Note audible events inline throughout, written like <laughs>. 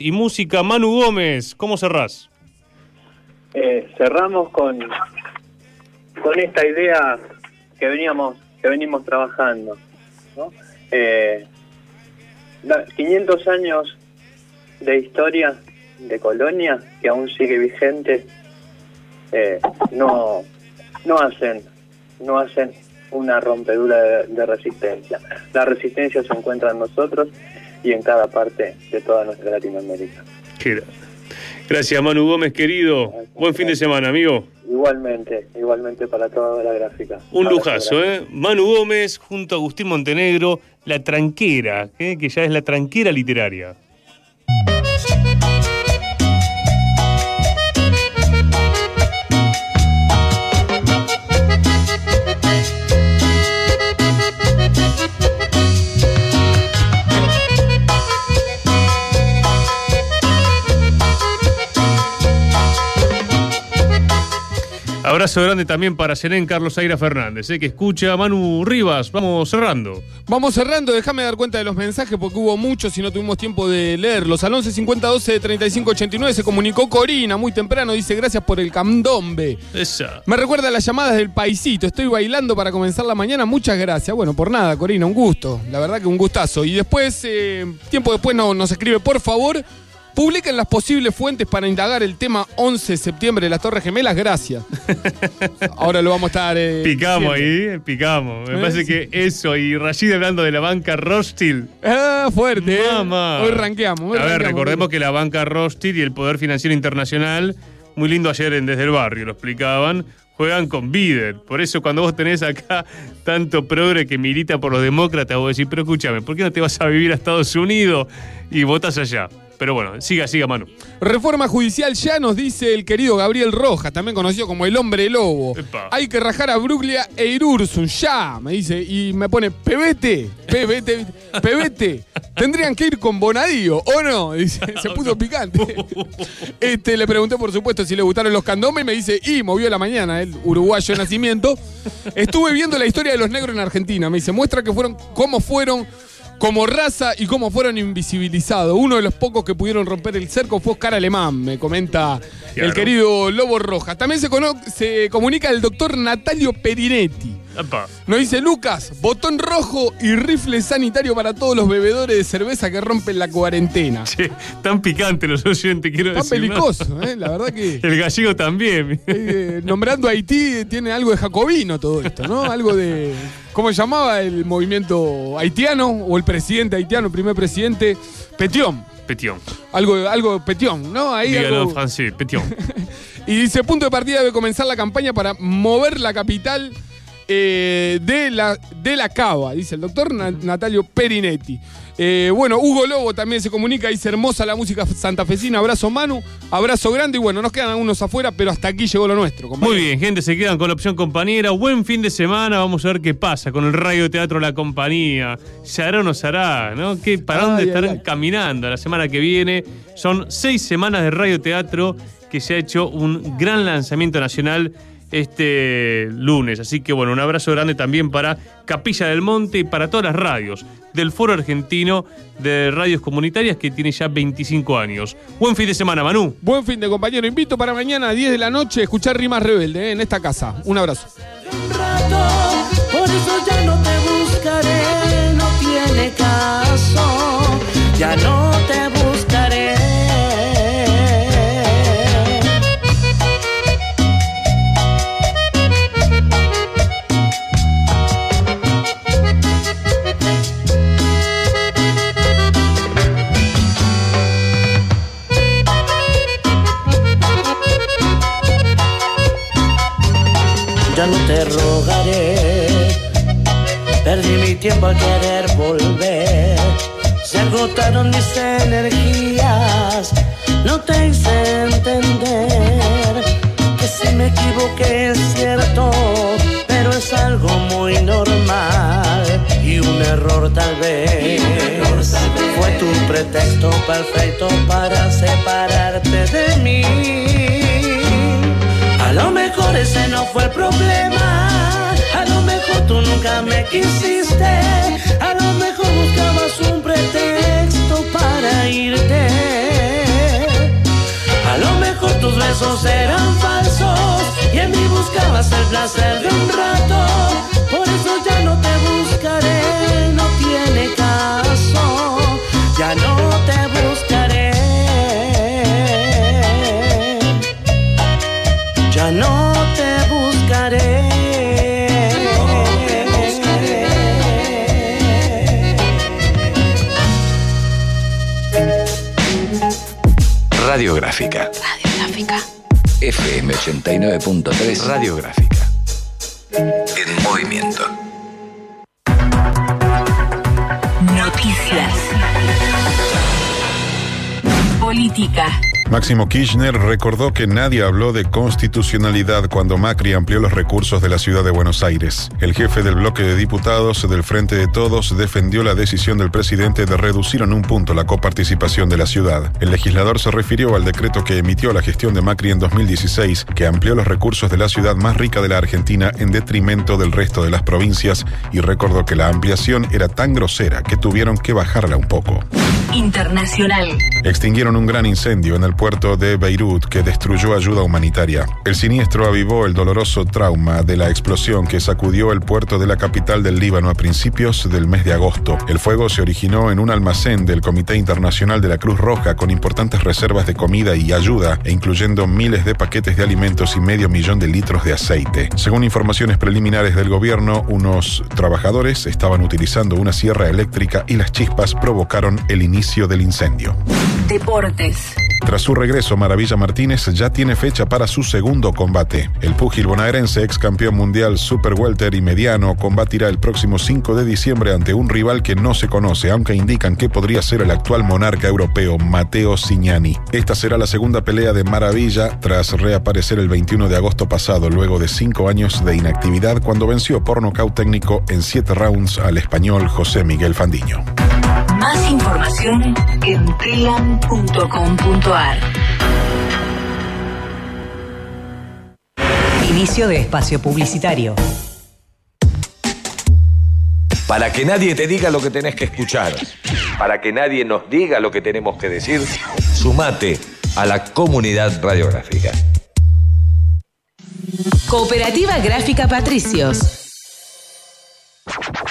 y música. Manu Gómez, ¿cómo cerrás? Eh, cerramos con, con esta idea que veníamos que venimos trabajando. ¿no? Eh, 500 años de historia de Colonia que aún sigue vigente eh, no no hacen no hacen una rompedura de resistencia. La resistencia se encuentra en nosotros y en cada parte de toda nuestra Latinoamérica. Gracias Manu Gómez, querido. Buen fin de semana, amigo. Igualmente, igualmente para toda la gráfica. Un lujazo, ¿eh? Manu Gómez junto a Agustín Montenegro, La Tranquera, ¿eh? que ya es la tranquera literaria. Abrazo grande también para Serén Carlos Aira Fernández, eh, que escucha a Manu Rivas. Vamos cerrando. Vamos cerrando, déjame dar cuenta de los mensajes porque hubo muchos y no tuvimos tiempo de leerlos. Al 11 50 12 35 89 se comunicó Corina muy temprano, dice gracias por el candombe. Esa. Me recuerda a las llamadas del paisito, estoy bailando para comenzar la mañana, muchas gracias. Bueno, por nada, Corina, un gusto, la verdad que un gustazo. Y después, eh, tiempo después no, nos escribe, por favor, Publiquen las posibles fuentes para indagar el tema 11 de septiembre de las Torres Gemelas, gracias. <laughs> Ahora lo vamos a estar. Eh, picamos ahí, eh, picamos. Me Eh, parece que eso, y Rashid hablando de la banca Rostil. Ah, fuerte. eh. Mamá. Hoy ranqueamos. hoy A ver, recordemos que la banca Rostil y el Poder Financiero Internacional, muy lindo ayer en Desde el Barrio, lo explicaban, juegan con Biden. Por eso cuando vos tenés acá tanto progre que milita por los demócratas, vos decís, pero escúchame, ¿por qué no te vas a vivir a Estados Unidos y votas allá? Pero bueno, siga, siga, Manu. Reforma judicial ya nos dice el querido Gabriel Rojas, también conocido como el hombre lobo. Epa. Hay que rajar a Bruglia e Irursun, ya, me dice. Y me pone, pebete, pebete, pebete. Tendrían que ir con Bonadío, ¿o no? Dice, <laughs> se puso picante. Este, le pregunté, por supuesto, si le gustaron los candombes y me dice, y movió la mañana, el uruguayo de nacimiento. Estuve viendo la historia de los negros en Argentina. Me dice, muestra que fueron, cómo fueron como raza y cómo fueron invisibilizados. Uno de los pocos que pudieron romper el cerco fue Oscar Alemán, me comenta Claro. el querido Lobo Rojas. También se, se comunica el doctor Natalio Perinetti. Epa. Nos dice Lucas, botón rojo y rifle sanitario para todos los bebedores de cerveza que rompen la cuarentena. Che, tan picante los oyentes, quiero Tan decir. ¿no? pelicoso, ¿eh? la verdad que <laughs> El gallego también. eh, nombrando a Haití tiene algo de jacobino todo esto, ¿no? Algo de... ¿Cómo se llamaba el movimiento haitiano o el presidente haitiano, el primer presidente? Petión. Petión. Algo, algo petión, ¿no? Ahí Dígalo algo- en francés, Petión. <laughs> Y dice, punto de partida debe comenzar la campaña para mover la capital eh, de, la, de la cava, dice el doctor Na- Natalio Perinetti. Eh, bueno, Hugo Lobo también se comunica, dice hermosa la música santafesina, abrazo Manu, abrazo grande y bueno, nos quedan algunos afuera, pero hasta aquí llegó lo nuestro. Muy compañero. bien, gente, se quedan con la opción compañera. Buen fin de semana. Vamos a ver qué pasa con el Radio Teatro La Compañía. ¿Se hará o no se hará? ¿no? ¿Qué, ¿Para Ay, dónde ay, estarán ay. caminando la semana que viene? Son seis semanas de Radio Teatro que se ha hecho un gran lanzamiento nacional este lunes. Así que bueno, un abrazo grande también para Capilla del Monte y para todas las radios del Foro Argentino de Radios Comunitarias que tiene ya 25 años. Buen fin de semana, Manu. Buen fin de compañero, invito para mañana a 10 de la noche a escuchar Rimas Rebelde eh, en esta casa. Un abrazo. un rato, por eso ya no te buscaré, no tiene caso, ya no te pretexto perfecto para separarte de mí. A lo mejor ese no fue el problema, a lo mejor tú nunca me quisiste, a lo mejor buscabas un pretexto para irte. A lo mejor tus besos eran falsos y en mí buscabas el placer de un rato, por eso ya no Radiográfica. Radiográfica. FM 89.3 Radiográfica. En movimiento. Noticias. Política. Máximo Kirchner recordó que nadie habló de constitucionalidad cuando Macri amplió los recursos de la ciudad de Buenos Aires. El jefe del bloque de diputados del Frente de Todos defendió la decisión del presidente de reducir en un punto la coparticipación de la ciudad. El legislador se refirió al decreto que emitió la gestión de Macri en 2016, que amplió los recursos de la ciudad más rica de la Argentina en detrimento del resto de las provincias y recordó que la ampliación era tan grosera que tuvieron que bajarla un poco. Internacional. Extinguieron un gran incendio en el puerto de Beirut que destruyó ayuda humanitaria. El siniestro avivó el doloroso trauma de la explosión que sacudió el puerto de la capital del Líbano a principios del mes de agosto. El fuego se originó en un almacén del Comité Internacional de la Cruz Roja con importantes reservas de comida y ayuda, e incluyendo miles de paquetes de alimentos y medio millón de litros de aceite. Según informaciones preliminares del gobierno, unos trabajadores estaban utilizando una sierra eléctrica y las chispas provocaron el inicio del incendio. Deportes. Tras su regreso, Maravilla Martínez ya tiene fecha para su segundo combate. El púgil bonaerense, ex campeón mundial super welter y mediano, combatirá el próximo 5 de diciembre ante un rival que no se conoce, aunque indican que podría ser el actual monarca europeo, Mateo Signani. Esta será la segunda pelea de Maravilla tras reaparecer el 21 de agosto pasado, luego de cinco años de inactividad, cuando venció por nocaut técnico en siete rounds al español José Miguel Fandiño. Más información en telam.com.ar. Inicio de espacio publicitario. Para que nadie te diga lo que tenés que escuchar, para que nadie nos diga lo que tenemos que decir, sumate a la comunidad radiográfica. Cooperativa Gráfica Patricios.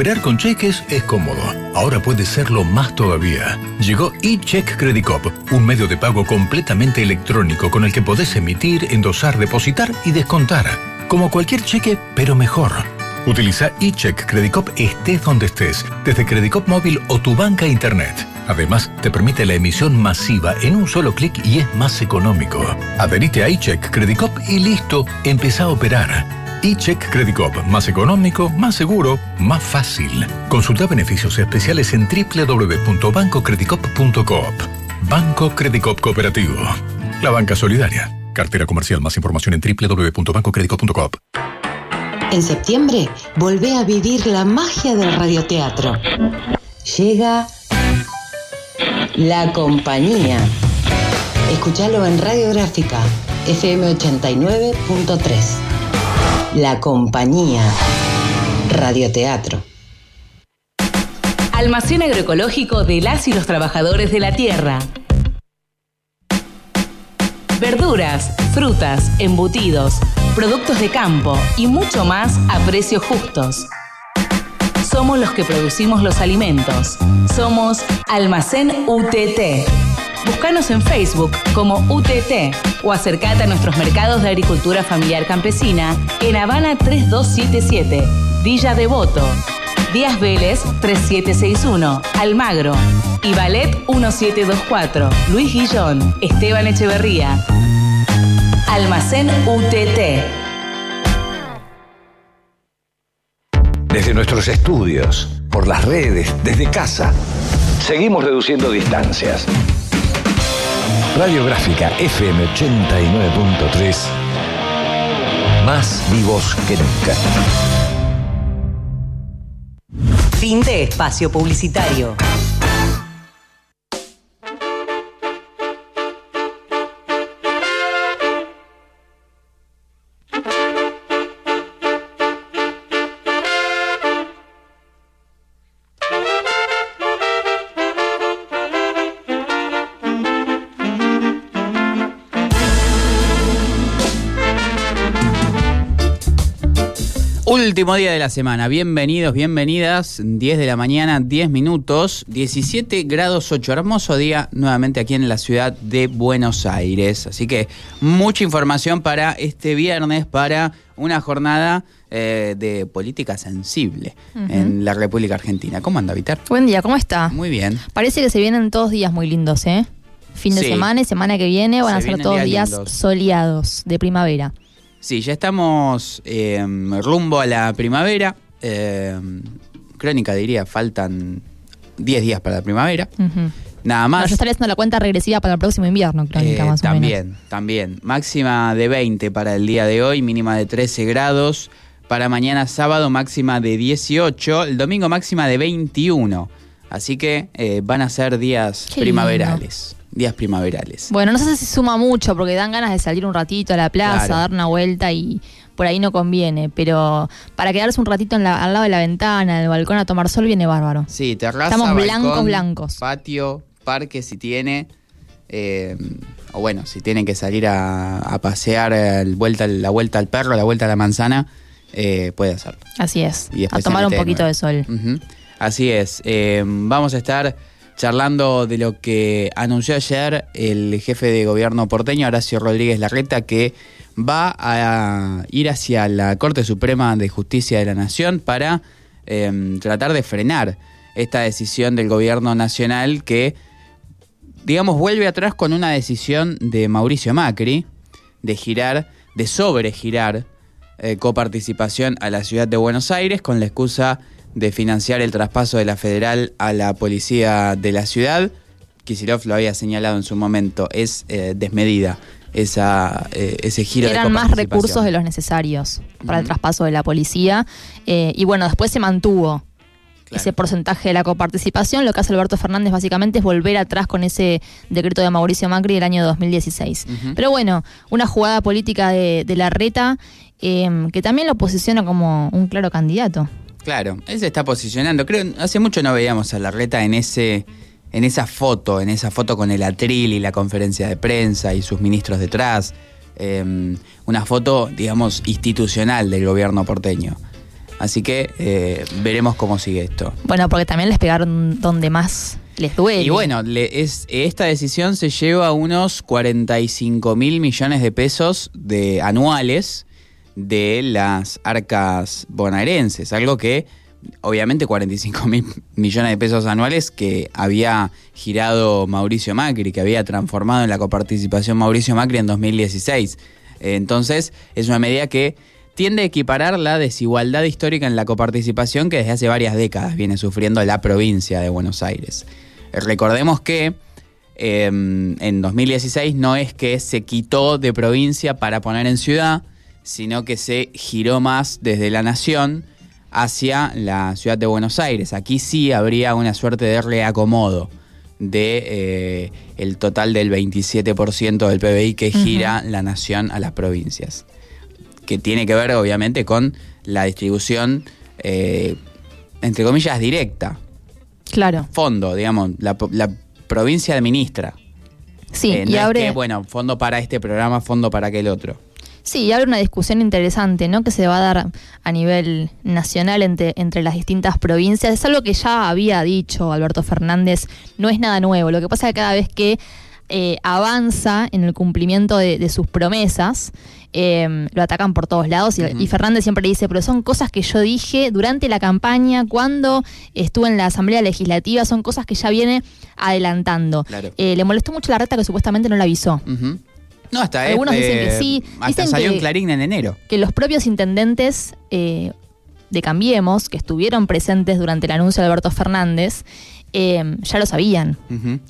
Operar con cheques es cómodo. Ahora puede serlo más todavía. Llegó eCheck Credit Cop, un medio de pago completamente electrónico con el que podés emitir, endosar, depositar y descontar. Como cualquier cheque, pero mejor. Utiliza eCheck Credit Cop estés donde estés, desde Credit Cop móvil o tu banca internet. Además, te permite la emisión masiva en un solo clic y es más económico. Adherite a eCheck Credit Cop y listo, empieza a operar. eCheck Credit Cop, más económico, más seguro, más fácil. Consulta beneficios especiales en www.bancocreditcop.coop. Banco Credit Cop Cooperativo. La banca solidaria. Cartera comercial. Más información en www.bancocreditcop.coop. En septiembre, volvé a vivir la magia del radioteatro. Llega La Compañía. Escúchalo en Radiográfica, FM 89.3. La Compañía. Radioteatro. Almacén agroecológico de las y los trabajadores de la tierra. Verduras, frutas, embutidos, productos de campo y mucho más a precios justos. Somos los que producimos los alimentos. Somos Almacén UTT. Búscanos en Facebook como UTT o acercate a nuestros mercados de agricultura familiar campesina en Habana 3277, Villa Devoto, Díaz Vélez 3761, Almagro y Ballet 1724, Luis Guillón, Esteban Echeverría. Almacén UTT. Desde nuestros estudios, por las redes, desde casa, seguimos reduciendo distancias. Radiográfica FM 89.3, más vivos que nunca. Fin de espacio publicitario. Último día de la semana, bienvenidos, bienvenidas, 10 de la mañana, 10 minutos, 17 grados 8, hermoso día nuevamente aquí en la ciudad de Buenos Aires, así que mucha información para este viernes, para una jornada eh, de política sensible en la República Argentina. ¿Cómo anda, Vitar? Buen día, ¿cómo está? Muy bien. Parece que se vienen todos días muy lindos, ¿eh? Fin de Sí. semana y semana que viene van Se a ser todos días soleados de primavera. Sí, ya estamos eh, rumbo a la primavera. eh, crónica diría, faltan 10 días para la primavera. Ujú. Nada No, más. yo estaré haciendo la cuenta regresiva para el próximo invierno, crónica, Eh, más o menos. también, también. Máxima de 20 para el día de hoy, mínima de 13 grados. Para mañana sábado, máxima de 18. El domingo, máxima de 21. Así que eh, van a ser días Qué primaverales. Días primaverales. Bueno, no sé si suma mucho porque dan ganas de salir un ratito a la plaza, Claro. dar una vuelta y por ahí no conviene, pero para quedarse un ratito en la- al lado de la ventana, en el balcón a tomar sol viene bárbaro. Sí, terraza, Estamos balcón, blancos, blancos. Patio, parque si tiene. eh, o bueno, si tienen que salir a, a pasear el vuelta, la vuelta al perro, la vuelta a la manzana, eh, puede hacerlo. Así es, Y a tomar un de poquito de sol. Así es. Eh, vamos a estar charlando de lo que anunció ayer el jefe de gobierno porteño, Horacio Rodríguez Larreta, que va a ir hacia la Corte Suprema de Justicia de la Nación para eh, tratar de frenar esta decisión del gobierno nacional que, digamos, vuelve atrás con una decisión de Mauricio Macri de girar, de sobregirar eh, coparticipación a la ciudad de Buenos Aires con la excusa de financiar el traspaso de la federal a la policía de la ciudad. Kicillof lo había señalado en su momento, es eh, desmedida esa, eh, ese giro de Eran más recursos de los necesarios para el traspaso de la policía. eh, y bueno, después se mantuvo ese porcentaje de la coparticipación. Lo que hace Alberto Fernández básicamente es volver atrás con ese decreto de Mauricio Macri del año 2016. Ujú. Pero bueno, una jugada política de, de la reta eh, que también lo posiciona como un claro candidato. Claro, él se está posicionando. Creo hace mucho no veíamos a Larreta en ese en esa foto, en esa foto con el atril y la conferencia de prensa y sus ministros detrás. Eh, una foto, digamos, institucional del gobierno porteño. Así que eh, veremos cómo sigue esto. Bueno, porque también les pegaron donde más les duele. Y bueno, le- es, esta decisión se lleva unos 45 mil millones de pesos de anuales de las arcas bonaerenses, algo que obviamente 45 mil millones de pesos anuales que había girado Mauricio Macri, que había transformado en la coparticipación Mauricio Macri en 2016. Eh, Entonces, es una medida que tiende a equiparar la desigualdad histórica en la coparticipación que desde hace varias décadas viene sufriendo la provincia de Buenos Aires. Recordemos que eh, en 2016 no es que se quitó de provincia para poner en ciudad, sino que se giró más desde la nación hacia la ciudad de Buenos Aires. Aquí sí habría una suerte de reacomodo de eh, el total del 27% del PBI que gira la nación a las provincias. Que tiene que ver obviamente con la distribución, eh, entre comillas, directa. Claro. Fondo, digamos, la, la provincia administra. Sí, Eh, no y es que, bueno, fondo para este programa, fondo para aquel otro. Sí, y abre una discusión interesante, ¿no? Que se va a dar a nivel nacional entre, entre las distintas provincias. Es algo que ya había dicho Alberto Fernández, no es nada nuevo. Lo que pasa es que cada vez que eh, avanza en el cumplimiento de, de sus promesas, eh, lo atacan por todos lados y, y Fernández siempre dice, pero son cosas que yo dije durante la campaña, cuando estuve en la Asamblea Legislativa, son cosas que ya viene adelantando. Claro. Eh, le molestó mucho la reta que supuestamente no la avisó. No, hasta Algunos eh, dicen que sí, Hasta dicen salió que- en Clarín en enero. que los propios intendentes eh, de Cambiemos, que estuvieron presentes durante el anuncio de Alberto Fernández, eh, ya lo sabían.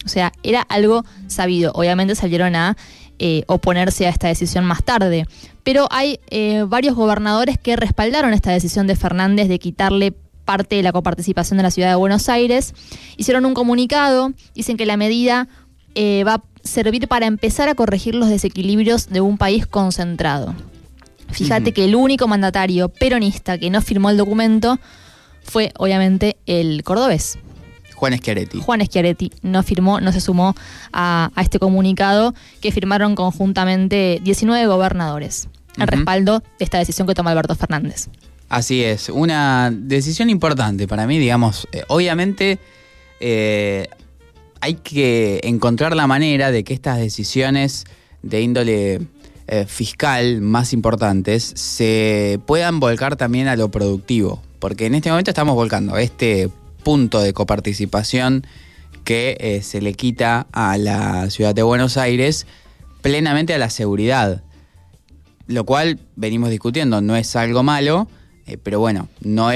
O sea, era algo sabido. Obviamente salieron a eh, oponerse a esta decisión más tarde. Pero hay eh, varios gobernadores que respaldaron esta decisión de Fernández de quitarle parte de la coparticipación de la ciudad de Buenos Aires, hicieron un comunicado, dicen que la medida eh, va a servir para empezar a corregir los desequilibrios de un país concentrado. Fíjate que el único mandatario peronista que no firmó el documento fue obviamente el cordobés. Juan Schiaretti. Juan Schiaretti no firmó, no se sumó a, a este comunicado que firmaron conjuntamente 19 gobernadores en respaldo de esta decisión que toma Alberto Fernández. Así es, una decisión importante para mí, digamos, eh, obviamente eh, hay que encontrar la manera de que estas decisiones de índole eh, fiscal más importantes se puedan volcar también a lo productivo, porque en este momento estamos volcando este punto de coparticipación que eh, se le quita a la ciudad de Buenos Aires plenamente a la seguridad. Lo cual venimos discutiendo, no es algo malo, eh, pero bueno, no